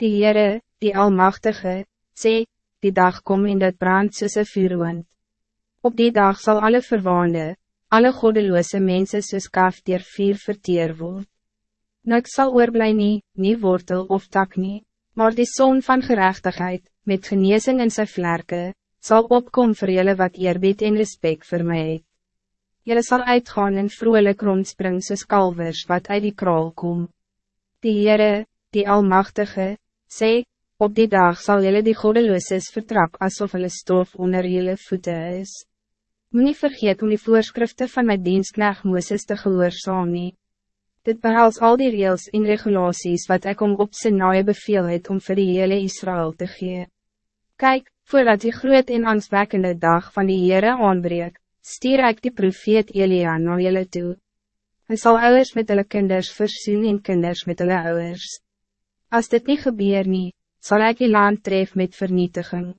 Die Heere, die Almachtige, sê, die dag kom in dit brand soos een vuurwind. Op die dag zal alle verwaande, alle goddeloze mensen soos kaf dier vier verteer word. Niks sal oorblij nie, nie wortel of tak nie, maar die zon van gerechtigheid, met genezing in sy vlerke, zal opkom vir julle wat eerbied en respect vir my het. Julle sal uitgaan en vrolijk rondspring soos kalvers wat uit die kraal kom. Die Heere, die Almachtige, sê, op die dag zal jullie die goddelooses vertrap alsof hulle stof onder jullie voeten is. Moet niet vergeet om die voorschriften van mijn dienstknecht Mooses te gehoorzaam nie. Dit behels al die reels en regulaties wat ik om op zijn naaie beveel het om vir die hele Israël te gee. Kijk, voordat die groot en angstwekkende dag van die Heere aanbreek, stier ik die profeet Elia na jullie toe. Hij zal ouders met hulle kinders versoen en kinders met hulle ouders. Als dit niet gebeurt, nie, zal ik die land tref met vernietiging.